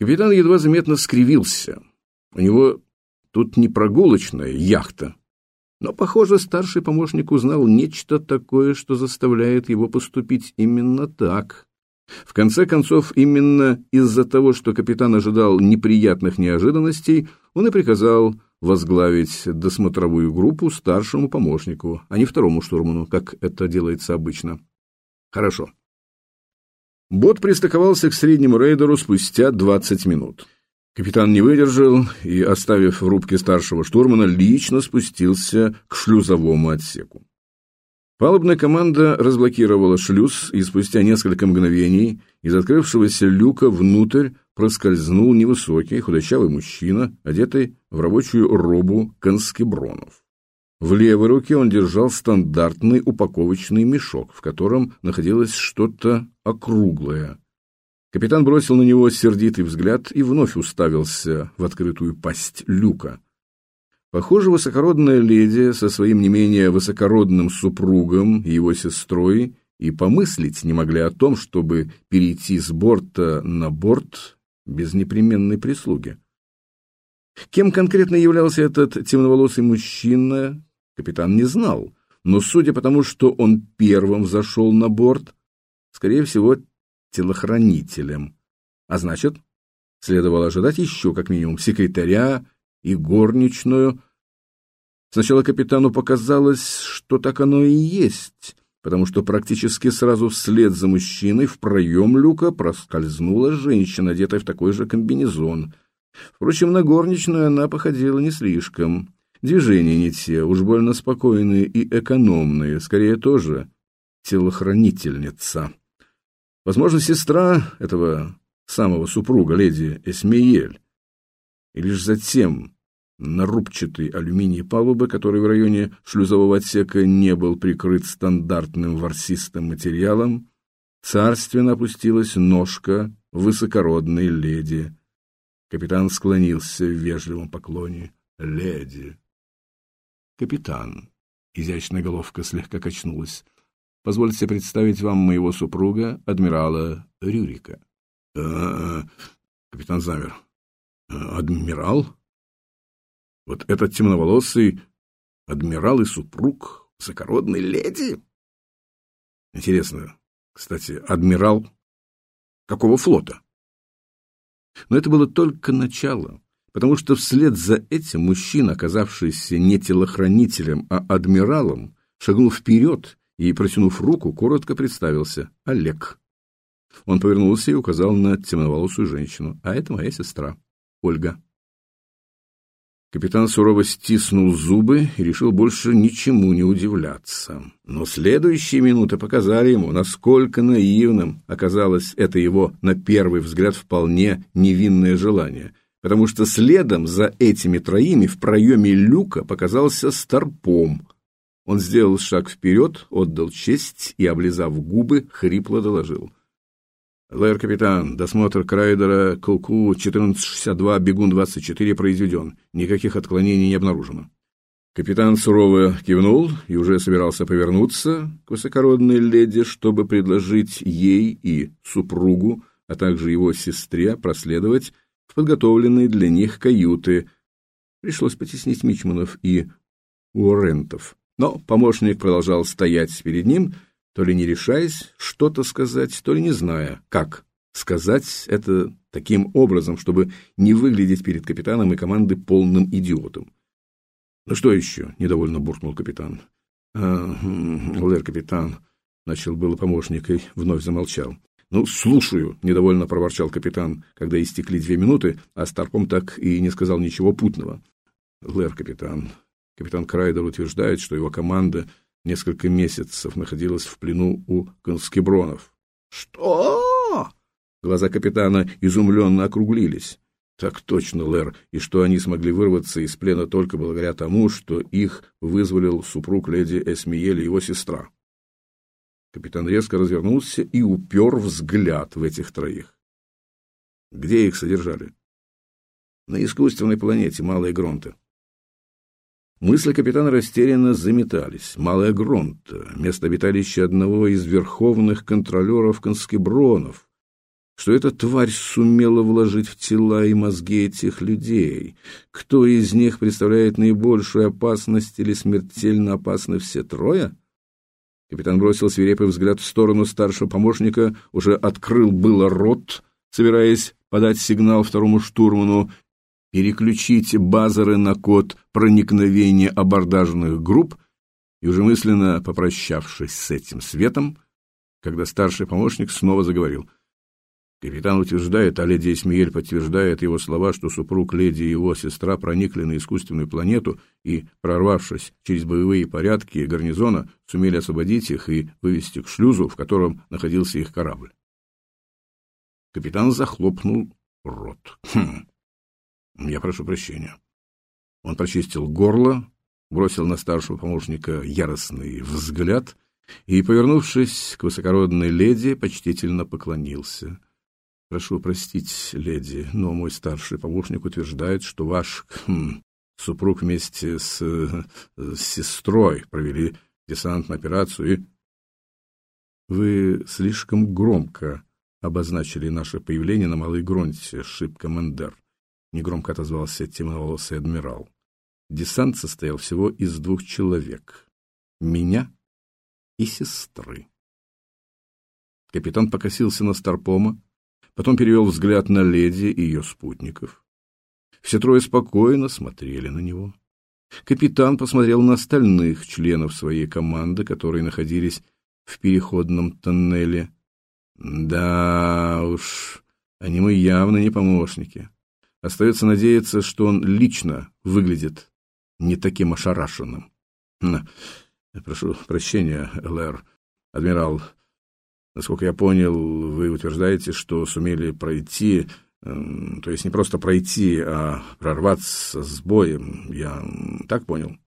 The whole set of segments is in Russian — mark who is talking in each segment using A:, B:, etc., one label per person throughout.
A: Капитан едва заметно скривился. У него тут не прогулочная яхта. Но, похоже, старший помощник узнал нечто такое, что заставляет его поступить именно так. В конце концов, именно из-за того, что капитан ожидал неприятных неожиданностей, он и приказал возглавить досмотровую группу старшему помощнику, а не второму штурману, как это делается обычно. Хорошо. Бот пристыковался к среднему рейдеру спустя 20 минут. Капитан не выдержал и, оставив в рубке старшего штурмана, лично спустился к шлюзовому отсеку. Палубная команда разблокировала шлюз, и спустя несколько мгновений из открывшегося люка внутрь проскользнул невысокий худощавый мужчина, одетый в рабочую робу конскебронов. В левой руке он держал стандартный упаковочный мешок, в котором находилось что-то округлое. Капитан бросил на него сердитый взгляд и вновь уставился в открытую пасть люка. Похоже, высокородная леди со своим не менее высокородным супругом и его сестрой и помыслить не могли о том, чтобы перейти с борта на борт без непременной прислуги. Кем конкретно являлся этот темноволосый мужчина, капитан не знал, но судя по тому, что он первым зашел на борт, скорее всего, телохранителем. А значит, следовало ожидать еще как минимум секретаря и горничную. Сначала капитану показалось, что так оно и есть, потому что практически сразу вслед за мужчиной в проем люка проскользнула женщина, одетая в такой же комбинезон. Впрочем, на горничную она походила не слишком. Движения не те, уж больно спокойные и экономные, скорее тоже телохранительница. Возможно, сестра этого самого супруга, леди Эсмеель. И лишь затем на рубчатой алюминии палубы, который в районе шлюзового отсека не был прикрыт стандартным ворсистым материалом, царственно опустилась ножка высокородной леди. Капитан склонился в вежливом поклоне. «Леди!» «Капитан!» Изящная головка слегка качнулась. «Позвольте представить вам моего супруга, адмирала Рюрика». «Э -э -э, капитан замер. «Адмирал?» Вот этот темноволосый адмирал и супруг высокородной леди? Интересно, кстати, адмирал какого флота? Но это было только начало, потому что вслед за этим мужчина, оказавшийся не телохранителем, а адмиралом, шагнул вперед и, протянув руку, коротко представился Олег. Он повернулся и указал на темноволосую женщину. А это моя сестра, Ольга. Капитан сурово стиснул зубы и решил больше ничему не удивляться. Но следующие минуты показали ему, насколько наивным оказалось это его, на первый взгляд, вполне невинное желание. Потому что следом за этими троими в проеме люка показался Старпом. Он сделал шаг вперед, отдал честь и, облизав губы, хрипло доложил — «Лэр-капитан, досмотр Крайдера Кулку 1462, бегун 24 произведен. Никаких отклонений не обнаружено». Капитан сурово кивнул и уже собирался повернуться к высокородной леди, чтобы предложить ей и супругу, а также его сестре проследовать в подготовленные для них каюты. Пришлось потеснить Мичманов и Уоррентов. Но помощник продолжал стоять перед ним — то ли не решаясь что-то сказать, то ли не зная, как сказать это таким образом, чтобы не выглядеть перед капитаном и командой полным идиотом. «Ну что еще?» — недовольно буркнул капитан. «А, лэр, капитан», — начал было помощник и вновь замолчал. «Ну, слушаю», — недовольно проворчал капитан, когда истекли две минуты, а Старпом так и не сказал ничего путного. «Лэр, капитан». Капитан Крайдер утверждает, что его команда несколько месяцев находилась в плену у конскебронов. «Что?» Глаза капитана изумленно округлились. Так точно, Лэр, и что они смогли вырваться из плена только благодаря тому, что их вызволил супруг леди Эсмиель и его сестра. Капитан резко развернулся и упер взгляд в этих троих. Где их содержали? На искусственной планете Малые Гронты. Мысли капитана растерянно заметались. Малая Гронта, место обиталища одного из верховных контролеров конскебронов. что эта тварь сумела вложить в тела и мозги этих людей. Кто из них представляет наибольшую опасность или смертельно опасны все трое? Капитан бросил свирепый взгляд в сторону старшего помощника, уже открыл было рот, собираясь подать сигнал второму штурману, переключить базеры на код проникновения абордажных групп, и уже мысленно попрощавшись с этим светом, когда старший помощник снова заговорил — Капитан утверждает, а леди Эсмиель подтверждает его слова, что супруг леди и его сестра проникли на искусственную планету и, прорвавшись через боевые порядки гарнизона, сумели освободить их и вывести к шлюзу, в котором находился их корабль. Капитан захлопнул рот. Хм. Я прошу прощения. Он прочистил горло, бросил на старшего помощника яростный взгляд и, повернувшись к высокородной леди, почтительно поклонился — Прошу простить, леди, но мой старший помощник утверждает, что ваш хм, супруг вместе с, с сестрой провели десантную операцию и... Вы слишком громко обозначили наше появление на Малой Гронте, шип командир. Негромко отозвался темноволосый адмирал. Десант состоял всего из двух человек. Меня и сестры. Капитан покосился на Старпома, потом перевел взгляд на леди и ее спутников. Все трое спокойно смотрели на него. Капитан посмотрел на остальных членов своей команды, которые находились в переходном тоннеле. Да уж, они мы явно не помощники. Остается надеяться, что он лично выглядит не таким ошарашенным. Прошу прощения, Лэр, адмирал, Насколько я понял, вы утверждаете, что сумели пройти, эм, то есть не просто пройти, а прорваться с боем. Я так понял?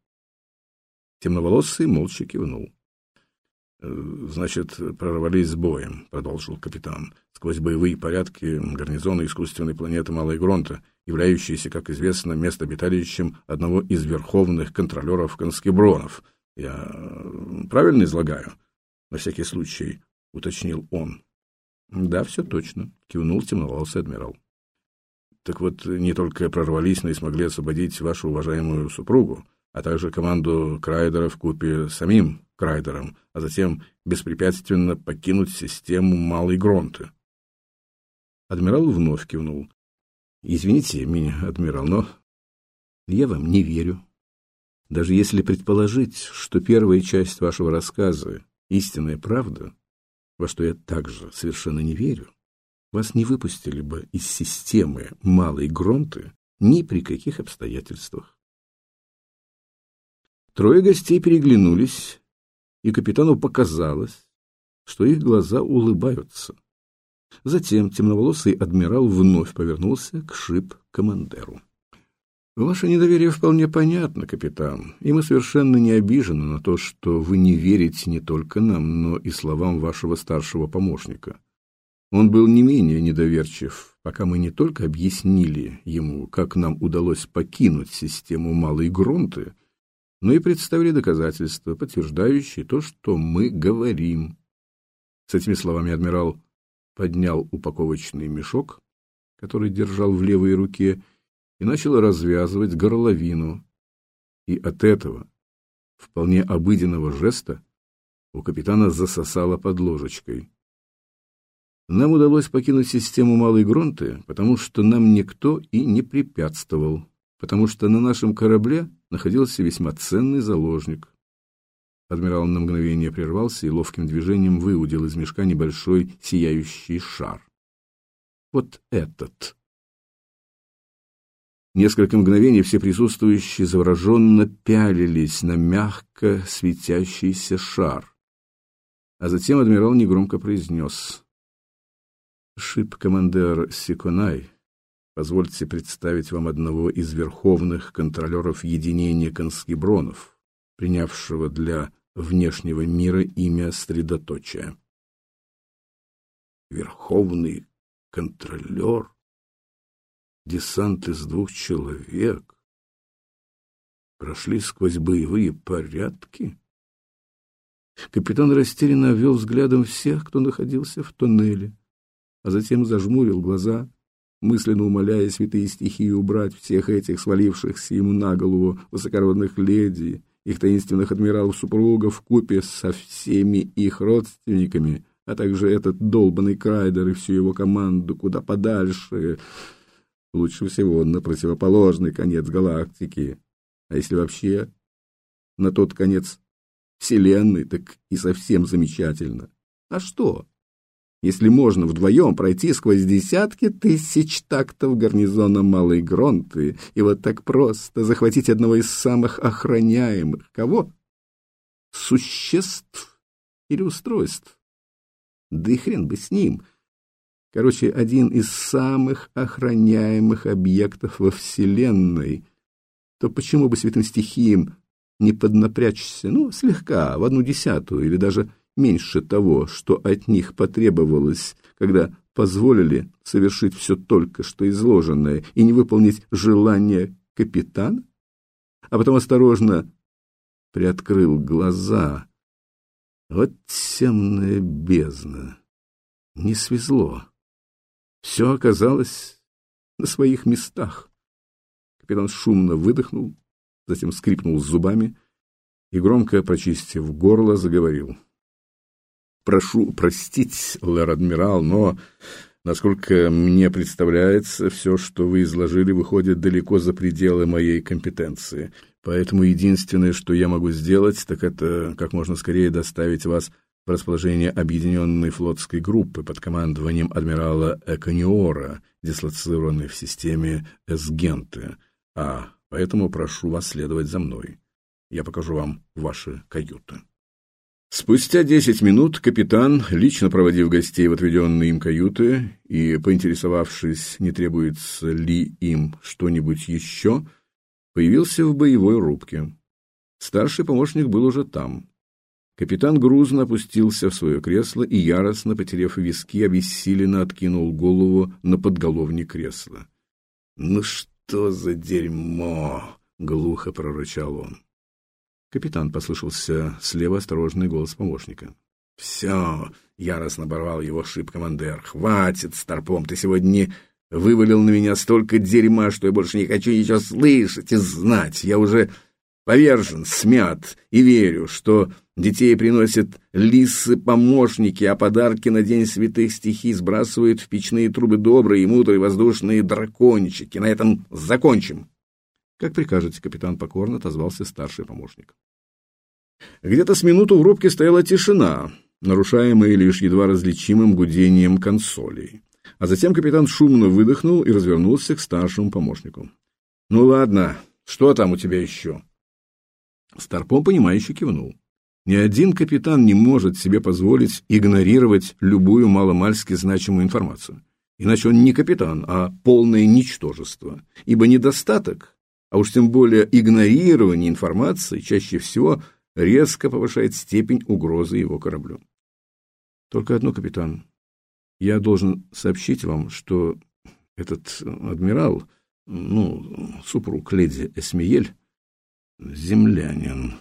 A: Темноволосый молча кивнул. «Э, «Значит, прорвались с боем», — продолжил капитан, «сквозь боевые порядки гарнизона искусственной планеты Малой Гронта, являющейся, как известно, местобиталищем одного из верховных контролеров конскебронов. Я э, правильно излагаю? На всякий случай, — уточнил он. «Да, все точно», — кивнул темноволосый адмирал. «Так вот, не только прорвались, но и смогли освободить вашу уважаемую супругу, а также команду Крайдера в купе самим Крайдером, а затем беспрепятственно покинуть систему Малой Гронты». Адмирал вновь кивнул. «Извините меня, адмирал, но я вам не верю. Даже если предположить, что первая часть вашего рассказа — истинная правда, во что я также совершенно не верю, вас не выпустили бы из системы малой Гронты ни при каких обстоятельствах. Трое гостей переглянулись, и капитану показалось, что их глаза улыбаются. Затем темноволосый адмирал вновь повернулся к шип-командеру. Ваше недоверие вполне понятно, капитан, и мы совершенно не обижены на то, что вы не верите не только нам, но и словам вашего старшего помощника. Он был не менее недоверчив, пока мы не только объяснили ему, как нам удалось покинуть систему Малой Гронты, но и представили доказательства, подтверждающие то, что мы говорим. С этими словами адмирал поднял упаковочный мешок, который держал в левой руке, и начала развязывать горловину. И от этого, вполне обыденного жеста, у капитана засосало под ложечкой. Нам удалось покинуть систему Малой Гронты, потому что нам никто и не препятствовал, потому что на нашем корабле находился весьма ценный заложник. Адмирал на мгновение прервался и ловким движением выудил из мешка небольшой сияющий шар. Вот этот Несколько мгновений все присутствующие завороженно пялились на мягко светящийся шар. А затем адмирал негромко произнес. «Шип-командер Сиконай, позвольте представить вам одного из верховных контролеров единения конскебронов, принявшего для внешнего мира имя Средоточия». «Верховный контролер?» десант из двух человек прошли сквозь боевые порядки. Капитан растерянно вел взглядом всех, кто находился в туннеле. а затем зажмурил глаза, мысленно умоляя святые стихии убрать всех этих свалившихся ему на голову высокородных леди, их таинственных адмиралов-супругов купе со всеми их родственниками, а также этот долбанный Крайдер и всю его команду куда подальше, лучше всего на противоположный конец галактики, а если вообще на тот конец Вселенной, так и совсем замечательно. А что? Если можно вдвоем пройти сквозь десятки тысяч тактов гарнизона Малой Гронты и вот так просто захватить одного из самых охраняемых. Кого? Существ или устройств? Да и хрен бы с ним. Короче, один из самых охраняемых объектов во Вселенной. То почему бы святым стихиям не поднапрячься, ну, слегка, в одну десятую или даже меньше того, что от них потребовалось, когда позволили совершить все только что изложенное и не выполнить желание капитана? А потом осторожно приоткрыл глаза. Вот темная бездна. Не свезло. Все оказалось на своих местах. Капитан шумно выдохнул, затем скрипнул зубами и, громко прочистив горло, заговорил. Прошу простить, лэр-адмирал, но, насколько мне представляется, все, что вы изложили, выходит далеко за пределы моей компетенции. Поэтому единственное, что я могу сделать, так это как можно скорее доставить вас в расположение объединенной флотской группы под командованием адмирала Экониора, дислоцированной в системе Эсгенты. А поэтому прошу вас следовать за мной. Я покажу вам ваши каюты. Спустя десять минут капитан, лично проводив гостей в отведенные им каюты и поинтересовавшись, не требуется ли им что-нибудь еще, появился в боевой рубке. Старший помощник был уже там. Капитан грузно опустился в свое кресло и, яростно потеряв виски, обессиленно откинул голову на подголовник кресла. «Ну что за дерьмо!» — глухо прорычал он. «Капитан», — послышался слева осторожный голос помощника. «Все!» — яростно оборвал его шип-командер. «Хватит, Старпом, ты сегодня вывалил на меня столько дерьма, что я больше не хочу ничего слышать и знать. Я уже повержен, смят и верю, что детей приносят лисы-помощники, а подарки на День святых стихий сбрасывают в печные трубы добрые и мудрые воздушные дракончики. На этом закончим!» «Как прикажете, капитан покорно отозвался старший помощник. Где-то с минуту в рубке стояла тишина, нарушаемая лишь едва различимым гудением консолей. А затем капитан шумно выдохнул и развернулся к старшему помощнику. «Ну ладно, что там у тебя еще?» Старпом, понимающе кивнул. Ни один капитан не может себе позволить игнорировать любую маломальски значимую информацию. Иначе он не капитан, а полное ничтожество. Ибо недостаток а уж тем более игнорирование информации чаще всего резко повышает степень угрозы его кораблю. Только одно, капитан. Я должен сообщить вам, что этот адмирал, ну, супруг леди Эсмиель, землянин,